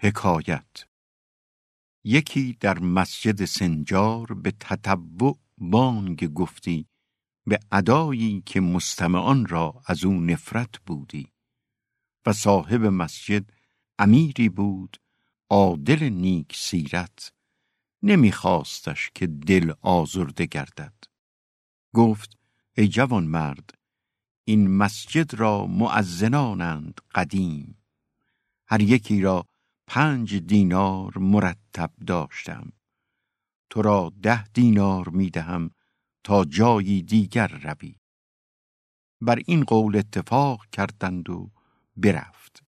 حکایت. یکی در مسجد سنجار به تتبع بانگ گفتی به ادایی که مستمعان را از او نفرت بودی. و صاحب مسجد امیری بود عادل نیک سیرت نمیخواستش که دل آزرده گردد. گفت ای جوان مرد این مسجد را معزنانند قدیم. هر یکی را پنج دینار مرتب داشتم. تو را ده دینار می دهم تا جایی دیگر روی. بر این قول اتفاق کردند و برفت.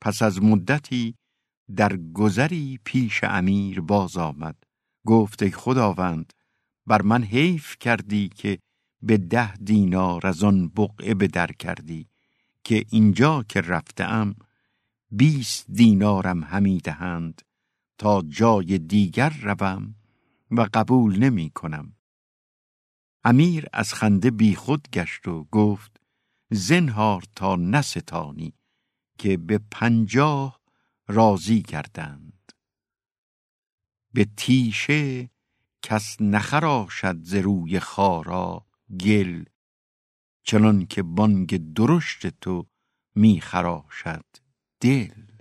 پس از مدتی در گذری پیش امیر باز آمد. گفت ای خداوند بر من حیف کردی که به ده دینار از آن بقعه به در کردی که اینجا که رفتم بیست دینارم همی دهند تا جای دیگر روم و قبول نمی کنم. امیر از خنده بیخود گشت و گفت زنهار تا نستانی که به پنجاه راضی کردند. به تیشه کس نخراشد ز روی خارا گل چنان که بانگ درشت تو می خراشد دل